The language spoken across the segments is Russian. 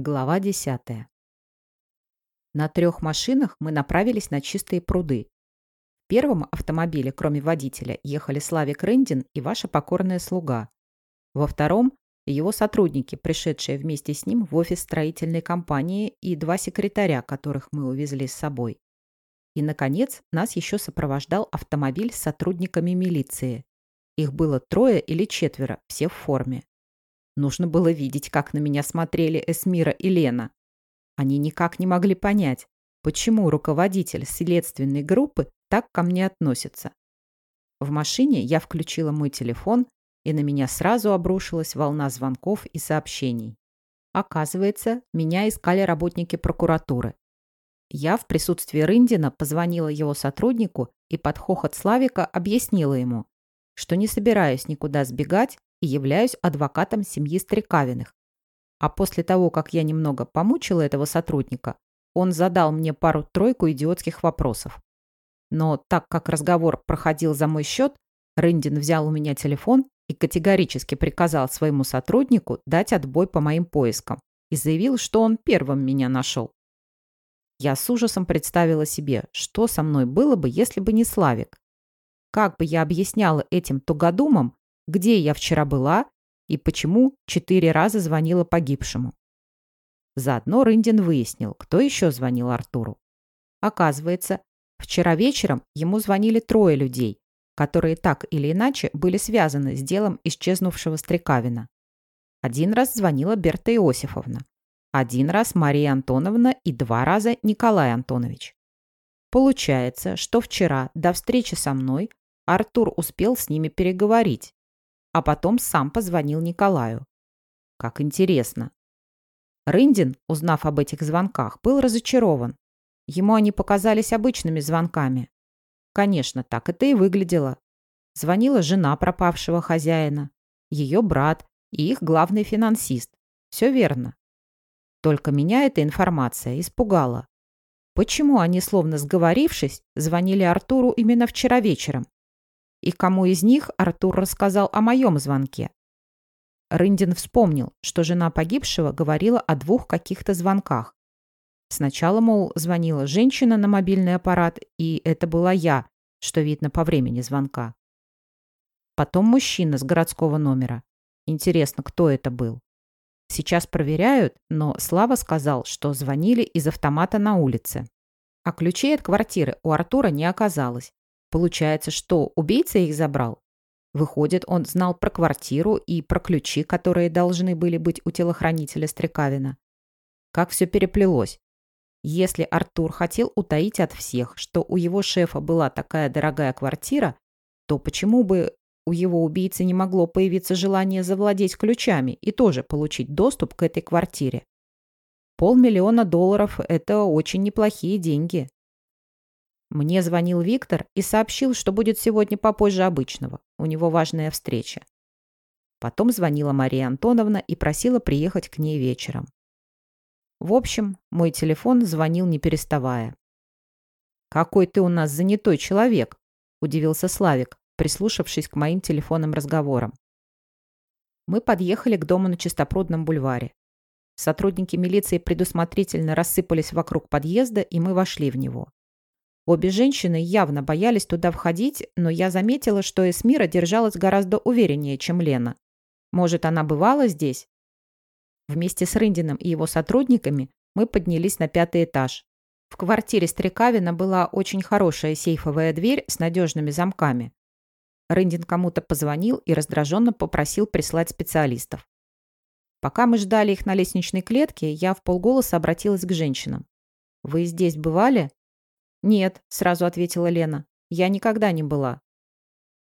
Глава 10. На трех машинах мы направились на чистые пруды. В первом автомобиле, кроме водителя, ехали Славик Рындин и ваша покорная слуга. Во втором – его сотрудники, пришедшие вместе с ним в офис строительной компании и два секретаря, которых мы увезли с собой. И, наконец, нас еще сопровождал автомобиль с сотрудниками милиции. Их было трое или четверо, все в форме. Нужно было видеть, как на меня смотрели Эсмира и Лена. Они никак не могли понять, почему руководитель следственной группы так ко мне относится. В машине я включила мой телефон, и на меня сразу обрушилась волна звонков и сообщений. Оказывается, меня искали работники прокуратуры. Я в присутствии Рындина позвонила его сотруднику и под хохот Славика объяснила ему, что не собираюсь никуда сбегать и являюсь адвокатом семьи Стрекавиных. А после того, как я немного помучила этого сотрудника, он задал мне пару-тройку идиотских вопросов. Но так как разговор проходил за мой счет, Рындин взял у меня телефон и категорически приказал своему сотруднику дать отбой по моим поискам и заявил, что он первым меня нашел. Я с ужасом представила себе, что со мной было бы, если бы не Славик. Как бы я объясняла этим тугодумам, где я вчера была и почему четыре раза звонила погибшему. Заодно Рындин выяснил, кто еще звонил Артуру. Оказывается, вчера вечером ему звонили трое людей, которые так или иначе были связаны с делом исчезнувшего Стрекавина. Один раз звонила Берта Иосифовна, один раз Мария Антоновна и два раза Николай Антонович. Получается, что вчера до встречи со мной Артур успел с ними переговорить, а потом сам позвонил Николаю. Как интересно. Рындин, узнав об этих звонках, был разочарован. Ему они показались обычными звонками. Конечно, так это и выглядело. Звонила жена пропавшего хозяина, ее брат и их главный финансист. Все верно. Только меня эта информация испугала. Почему они, словно сговорившись, звонили Артуру именно вчера вечером? И кому из них Артур рассказал о моем звонке. Рындин вспомнил, что жена погибшего говорила о двух каких-то звонках. Сначала, мол, звонила женщина на мобильный аппарат, и это была я, что видно по времени звонка. Потом мужчина с городского номера. Интересно, кто это был? Сейчас проверяют, но Слава сказал, что звонили из автомата на улице. А ключей от квартиры у Артура не оказалось. Получается, что убийца их забрал? Выходит, он знал про квартиру и про ключи, которые должны были быть у телохранителя Стрекавина. Как все переплелось. Если Артур хотел утаить от всех, что у его шефа была такая дорогая квартира, то почему бы у его убийцы не могло появиться желание завладеть ключами и тоже получить доступ к этой квартире? Полмиллиона долларов – это очень неплохие деньги. Мне звонил Виктор и сообщил, что будет сегодня попозже обычного. У него важная встреча. Потом звонила Мария Антоновна и просила приехать к ней вечером. В общем, мой телефон звонил не переставая. «Какой ты у нас занятой человек!» – удивился Славик, прислушавшись к моим телефонным разговорам. Мы подъехали к дому на Чистопрудном бульваре. Сотрудники милиции предусмотрительно рассыпались вокруг подъезда, и мы вошли в него. Обе женщины явно боялись туда входить, но я заметила, что Эсмира держалась гораздо увереннее, чем Лена. Может, она бывала здесь? Вместе с Рындиным и его сотрудниками мы поднялись на пятый этаж. В квартире Стрекавина была очень хорошая сейфовая дверь с надежными замками. Рындин кому-то позвонил и раздраженно попросил прислать специалистов. Пока мы ждали их на лестничной клетке, я в полголоса обратилась к женщинам. «Вы здесь бывали?» «Нет», — сразу ответила Лена. «Я никогда не была».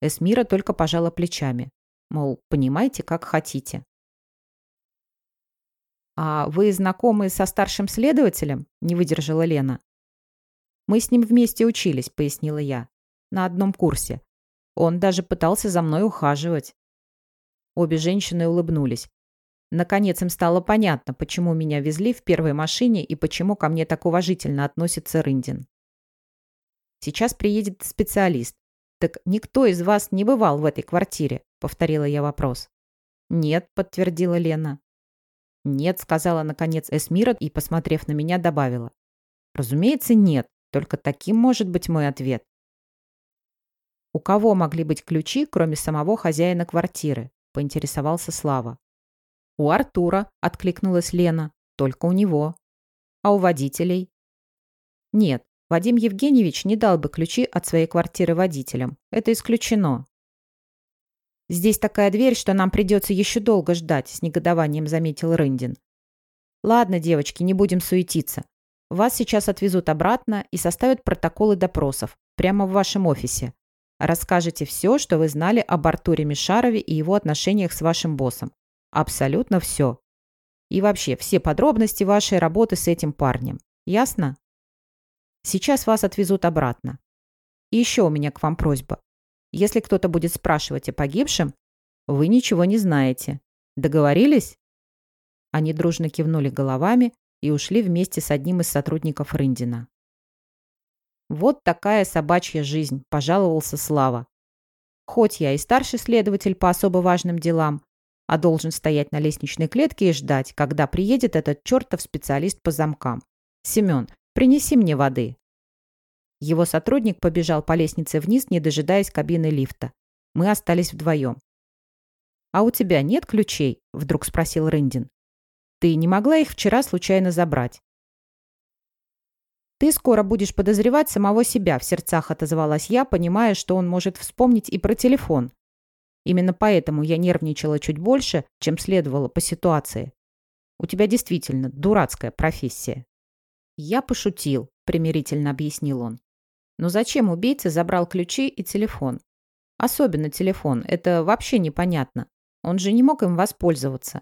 Эсмира только пожала плечами. Мол, понимаете, как хотите. «А вы знакомы со старшим следователем?» — не выдержала Лена. «Мы с ним вместе учились», — пояснила я. «На одном курсе. Он даже пытался за мной ухаживать». Обе женщины улыбнулись. Наконец им стало понятно, почему меня везли в первой машине и почему ко мне так уважительно относится Рындин. Сейчас приедет специалист. Так никто из вас не бывал в этой квартире?» – повторила я вопрос. «Нет», – подтвердила Лена. «Нет», — сказала наконец Эсмира и, посмотрев на меня, добавила. «Разумеется, нет. Только таким может быть мой ответ». «У кого могли быть ключи, кроме самого хозяина квартиры?» — поинтересовался Слава. «У Артура», — откликнулась Лена. «Только у него». «А у водителей?» «Нет, Вадим Евгеньевич не дал бы ключи от своей квартиры водителям. Это исключено». «Здесь такая дверь, что нам придется еще долго ждать», — с негодованием заметил Рындин. «Ладно, девочки, не будем суетиться. Вас сейчас отвезут обратно и составят протоколы допросов прямо в вашем офисе. Расскажете все, что вы знали об Артуре Мишарове и его отношениях с вашим боссом. Абсолютно все. И вообще, все подробности вашей работы с этим парнем. Ясно? Сейчас вас отвезут обратно. И еще у меня к вам просьба. Если кто-то будет спрашивать о погибшем, вы ничего не знаете. Договорились?» Они дружно кивнули головами и ушли вместе с одним из сотрудников Рындина. «Вот такая собачья жизнь», – пожаловался Слава. «Хоть я и старший следователь по особо важным делам, а должен стоять на лестничной клетке и ждать, когда приедет этот чертов специалист по замкам. Семен, принеси мне воды». Его сотрудник побежал по лестнице вниз, не дожидаясь кабины лифта. Мы остались вдвоем. «А у тебя нет ключей?» – вдруг спросил Рындин. «Ты не могла их вчера случайно забрать?» «Ты скоро будешь подозревать самого себя», – в сердцах отозвалась я, понимая, что он может вспомнить и про телефон. Именно поэтому я нервничала чуть больше, чем следовало по ситуации. У тебя действительно дурацкая профессия. Я пошутил, примирительно объяснил он. Но зачем убийца забрал ключи и телефон? Особенно телефон. Это вообще непонятно. Он же не мог им воспользоваться.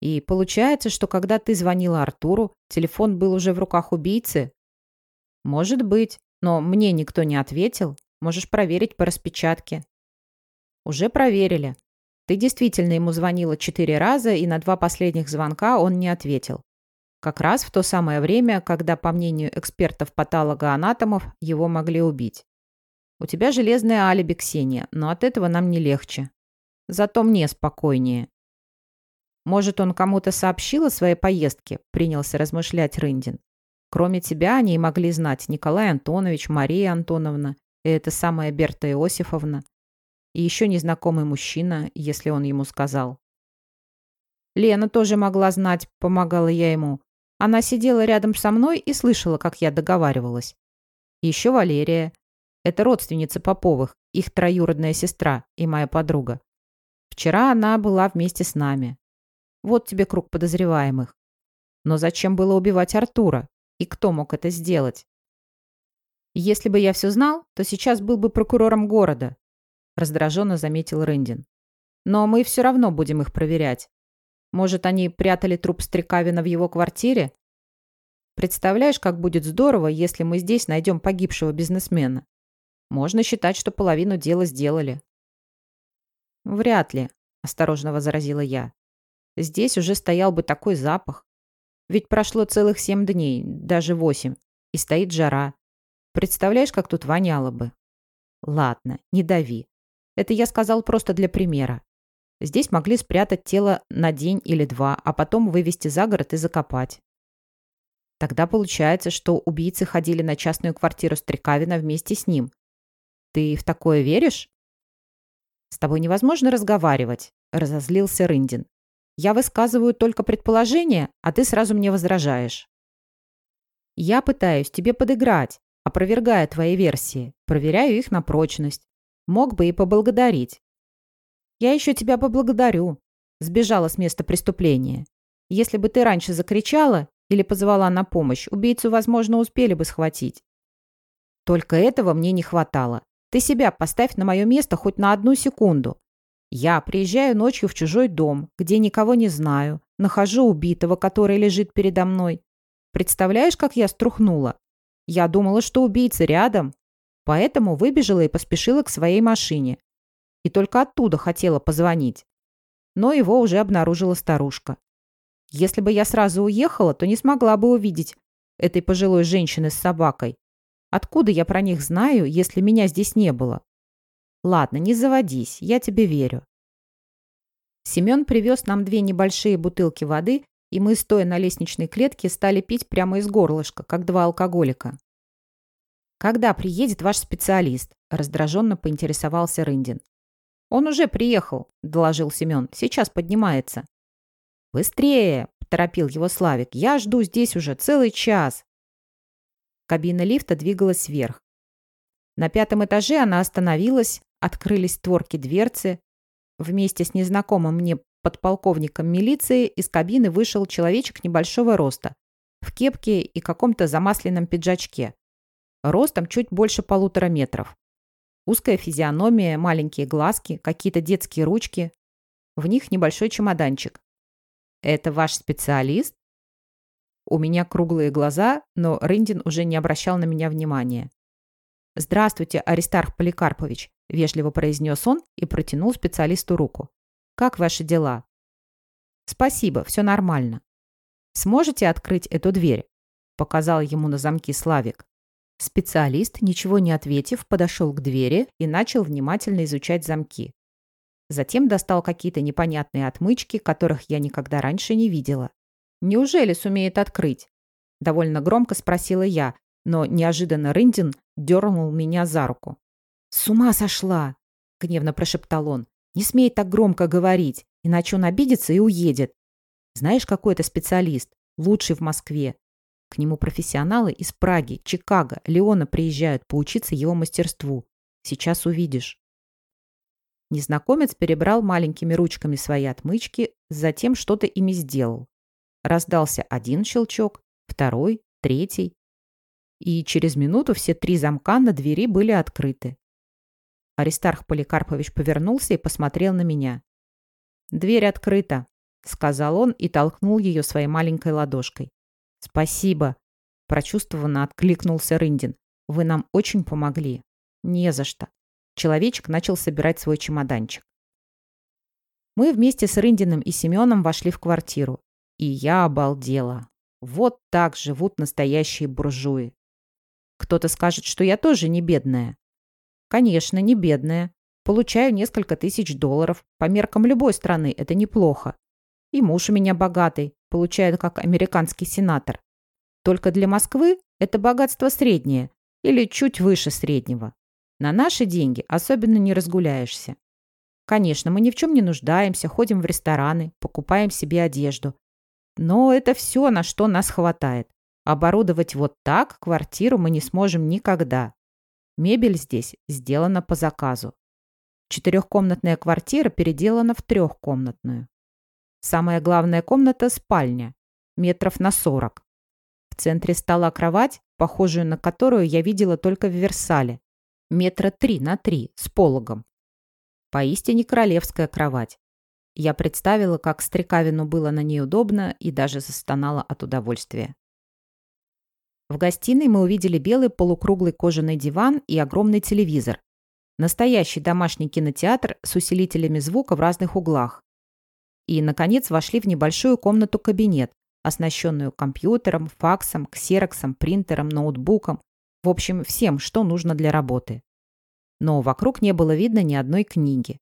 И получается, что когда ты звонила Артуру, телефон был уже в руках убийцы? Может быть, но мне никто не ответил. Можешь проверить по распечатке. Уже проверили. Ты действительно ему звонила четыре раза, и на два последних звонка он не ответил. Как раз в то самое время, когда, по мнению экспертов-патологоанатомов, его могли убить. У тебя железное алиби, Ксения, но от этого нам не легче. Зато мне спокойнее. Может, он кому-то сообщил о своей поездке, принялся размышлять Рындин. Кроме тебя они и могли знать Николай Антонович, Мария Антоновна и эта самая Берта Иосифовна. И еще незнакомый мужчина, если он ему сказал. Лена тоже могла знать, помогала я ему. Она сидела рядом со мной и слышала, как я договаривалась. Еще Валерия. Это родственница Поповых, их троюродная сестра и моя подруга. Вчера она была вместе с нами. Вот тебе круг подозреваемых. Но зачем было убивать Артура? И кто мог это сделать? Если бы я все знал, то сейчас был бы прокурором города, раздраженно заметил Рындин. Но мы все равно будем их проверять. Может, они прятали труп Стрекавина в его квартире? Представляешь, как будет здорово, если мы здесь найдем погибшего бизнесмена. Можно считать, что половину дела сделали. Вряд ли, осторожно возразила я. Здесь уже стоял бы такой запах. Ведь прошло целых семь дней, даже восемь, и стоит жара. Представляешь, как тут воняло бы? Ладно, не дави. Это я сказал просто для примера. Здесь могли спрятать тело на день или два, а потом вывести за город и закопать. Тогда получается, что убийцы ходили на частную квартиру Стрекавина вместе с ним. Ты в такое веришь? С тобой невозможно разговаривать, разозлился Рындин. Я высказываю только предположения, а ты сразу мне возражаешь. Я пытаюсь тебе подыграть, опровергая твои версии, проверяю их на прочность. Мог бы и поблагодарить. Я еще тебя поблагодарю. Сбежала с места преступления. Если бы ты раньше закричала или позвала на помощь, убийцу, возможно, успели бы схватить. Только этого мне не хватало. Ты себя поставь на мое место хоть на одну секунду. Я приезжаю ночью в чужой дом, где никого не знаю, нахожу убитого, который лежит передо мной. Представляешь, как я струхнула? Я думала, что убийца рядом, поэтому выбежала и поспешила к своей машине и только оттуда хотела позвонить. Но его уже обнаружила старушка. Если бы я сразу уехала, то не смогла бы увидеть этой пожилой женщины с собакой. Откуда я про них знаю, если меня здесь не было? Ладно, не заводись, я тебе верю. Семен привез нам две небольшие бутылки воды и мы, стоя на лестничной клетке, стали пить прямо из горлышка, как два алкоголика. «Когда приедет ваш специалист?» – раздраженно поинтересовался Рындин. «Он уже приехал», – доложил Семен. «Сейчас поднимается». «Быстрее!» – поторопил его Славик. «Я жду здесь уже целый час». Кабина лифта двигалась вверх. На пятом этаже она остановилась, открылись створки дверцы. Вместе с незнакомым мне подполковником милиции из кабины вышел человечек небольшого роста, в кепке и каком-то замасленном пиджачке. Ростом чуть больше полутора метров. Узкая физиономия, маленькие глазки, какие-то детские ручки. В них небольшой чемоданчик. «Это ваш специалист?» У меня круглые глаза, но Рындин уже не обращал на меня внимания. «Здравствуйте, Аристарх Поликарпович», – вежливо произнес он и протянул специалисту руку. «Как ваши дела?» «Спасибо, все нормально». «Сможете открыть эту дверь?» – показал ему на замки Славик. Специалист, ничего не ответив, подошел к двери и начал внимательно изучать замки. Затем достал какие-то непонятные отмычки, которых я никогда раньше не видела. «Неужели сумеет открыть?» Довольно громко спросила я, но неожиданно Рындин дернул меня за руку. «С ума сошла!» — гневно прошептал он. «Не смей так громко говорить, иначе он обидится и уедет. Знаешь, какой это специалист? Лучший в Москве. К нему профессионалы из Праги, Чикаго, Леона приезжают поучиться его мастерству. Сейчас увидишь». Незнакомец перебрал маленькими ручками свои отмычки, затем что-то ими сделал. Раздался один щелчок, второй, третий и через минуту все три замка на двери были открыты. Аристарх Поликарпович повернулся и посмотрел на меня. «Дверь открыта», — сказал он и толкнул ее своей маленькой ладошкой. «Спасибо», — прочувствованно откликнулся Рындин. «Вы нам очень помогли». «Не за что». Человечек начал собирать свой чемоданчик. Мы вместе с Рындиным и Семеном вошли в квартиру. И я обалдела. Вот так живут настоящие буржуи. Кто-то скажет, что я тоже не бедная. Конечно, не бедная. Получаю несколько тысяч долларов. По меркам любой страны это неплохо. И муж у меня богатый, получает как американский сенатор. Только для Москвы это богатство среднее или чуть выше среднего. На наши деньги особенно не разгуляешься. Конечно, мы ни в чем не нуждаемся, ходим в рестораны, покупаем себе одежду. Но это все, на что нас хватает. Оборудовать вот так квартиру мы не сможем никогда. Мебель здесь сделана по заказу. Четырехкомнатная квартира переделана в трехкомнатную. Самая главная комната – спальня, метров на сорок. В центре стола кровать, похожую на которую я видела только в Версале, метра три на три, с пологом. Поистине королевская кровать. Я представила, как Стрекавину было на ней удобно и даже застонала от удовольствия. В гостиной мы увидели белый полукруглый кожаный диван и огромный телевизор. Настоящий домашний кинотеатр с усилителями звука в разных углах. И, наконец, вошли в небольшую комнату-кабинет, оснащенную компьютером, факсом, ксероксом, принтером, ноутбуком. В общем, всем, что нужно для работы. Но вокруг не было видно ни одной книги.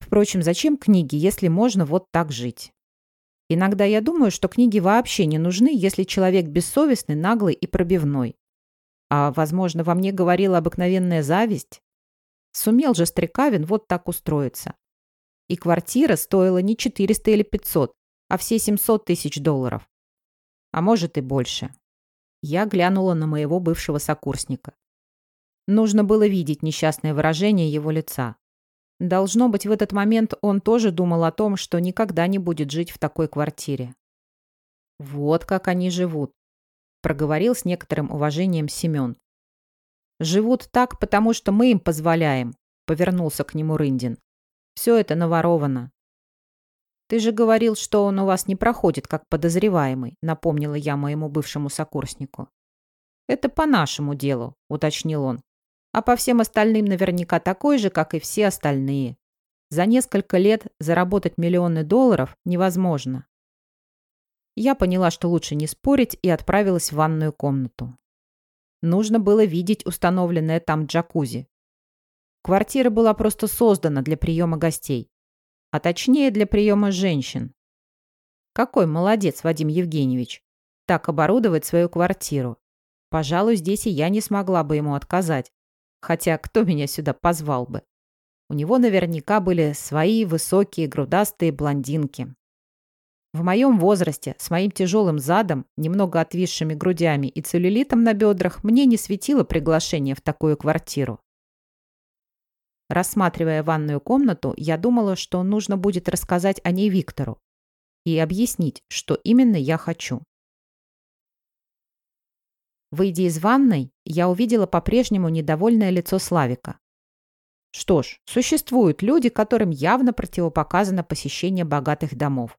Впрочем, зачем книги, если можно вот так жить? Иногда я думаю, что книги вообще не нужны, если человек бессовестный, наглый и пробивной. А, возможно, во мне говорила обыкновенная зависть? Сумел же Стрекавин вот так устроиться. И квартира стоила не 400 или 500, а все 700 тысяч долларов. А может и больше. Я глянула на моего бывшего сокурсника. Нужно было видеть несчастное выражение его лица. Должно быть, в этот момент он тоже думал о том, что никогда не будет жить в такой квартире. «Вот как они живут», — проговорил с некоторым уважением Семен. «Живут так, потому что мы им позволяем», — повернулся к нему Рындин. «Все это наворовано». «Ты же говорил, что он у вас не проходит как подозреваемый», — напомнила я моему бывшему сокурснику. «Это по нашему делу», — уточнил он а по всем остальным наверняка такой же, как и все остальные. За несколько лет заработать миллионы долларов невозможно. Я поняла, что лучше не спорить, и отправилась в ванную комнату. Нужно было видеть установленное там джакузи. Квартира была просто создана для приема гостей, а точнее для приема женщин. Какой молодец Вадим Евгеньевич. Так оборудовать свою квартиру. Пожалуй, здесь и я не смогла бы ему отказать. Хотя кто меня сюда позвал бы? У него наверняка были свои высокие грудастые блондинки. В моем возрасте, с моим тяжелым задом, немного отвисшими грудями и целлюлитом на бедрах, мне не светило приглашение в такую квартиру. Рассматривая ванную комнату, я думала, что нужно будет рассказать о ней Виктору и объяснить, что именно я хочу. Выйдя из ванной, я увидела по-прежнему недовольное лицо Славика. Что ж, существуют люди, которым явно противопоказано посещение богатых домов.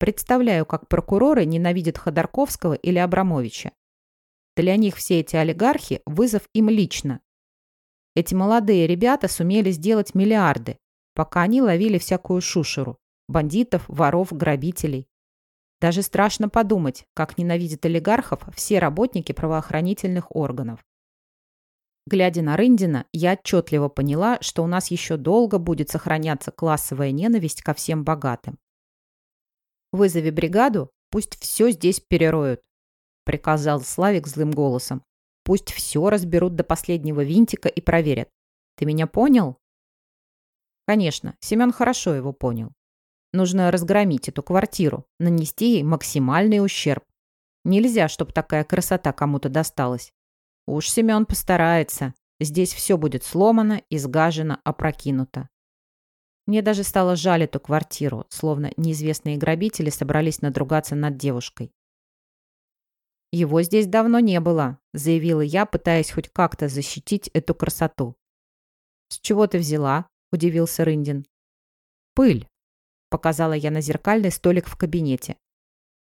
Представляю, как прокуроры ненавидят Ходорковского или Абрамовича. Для них все эти олигархи – вызов им лично. Эти молодые ребята сумели сделать миллиарды, пока они ловили всякую шушеру – бандитов, воров, грабителей. Даже страшно подумать, как ненавидят олигархов все работники правоохранительных органов. Глядя на Рындина, я отчетливо поняла, что у нас еще долго будет сохраняться классовая ненависть ко всем богатым. «Вызови бригаду, пусть все здесь перероют», — приказал Славик злым голосом. «Пусть все разберут до последнего винтика и проверят. Ты меня понял?» Конечно, Семен хорошо его понял. Нужно разгромить эту квартиру, нанести ей максимальный ущерб. Нельзя, чтобы такая красота кому-то досталась. Уж Семен постарается. Здесь все будет сломано, изгажено, опрокинуто. Мне даже стало жаль эту квартиру, словно неизвестные грабители собрались надругаться над девушкой. «Его здесь давно не было», — заявила я, пытаясь хоть как-то защитить эту красоту. «С чего ты взяла?» — удивился Рындин. «Пыль», Показала я на зеркальный столик в кабинете.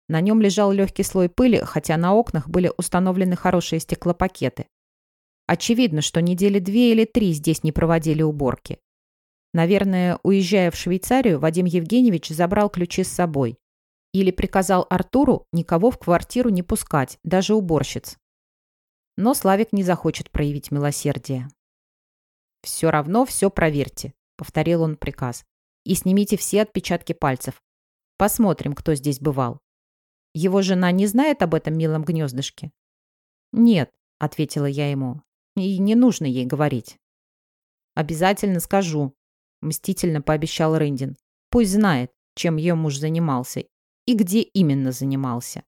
На нем лежал легкий слой пыли, хотя на окнах были установлены хорошие стеклопакеты. Очевидно, что недели две или три здесь не проводили уборки. Наверное, уезжая в Швейцарию, Вадим Евгеньевич забрал ключи с собой. Или приказал Артуру никого в квартиру не пускать, даже уборщиц. Но Славик не захочет проявить милосердие. «Все равно все проверьте», — повторил он приказ и снимите все отпечатки пальцев. Посмотрим, кто здесь бывал. Его жена не знает об этом милом гнездышке? Нет, ответила я ему. И не нужно ей говорить. Обязательно скажу, мстительно пообещал Рындин. Пусть знает, чем ее муж занимался и где именно занимался.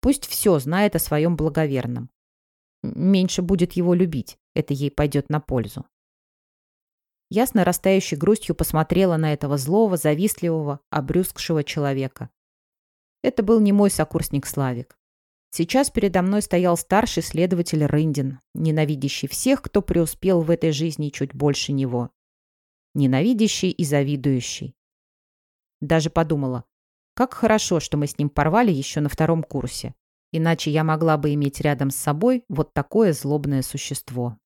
Пусть все знает о своем благоверном. Меньше будет его любить, это ей пойдет на пользу. Я с нарастающей грустью посмотрела на этого злого, завистливого, обрюзгшего человека. Это был не мой сокурсник Славик. Сейчас передо мной стоял старший следователь Рындин, ненавидящий всех, кто преуспел в этой жизни чуть больше него. Ненавидящий и завидующий. Даже подумала, как хорошо, что мы с ним порвали еще на втором курсе. Иначе я могла бы иметь рядом с собой вот такое злобное существо.